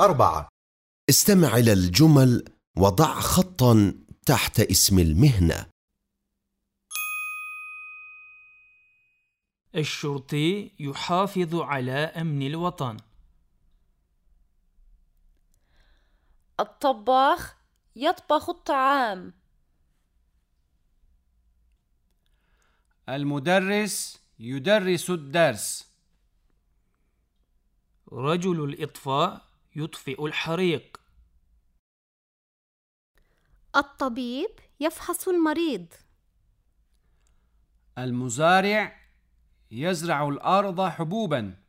أربعة. استمع إلى الجمل وضع خطا تحت اسم المهنة. الشرطي يحافظ على أمن الوطن. الطباخ يطبخ الطعام. المدرس يدرس الدرس. رجل الإطفاء يطفئ الحريق. الطبيب يفحص المريض. المزارع يزرع الأرض حبوباً.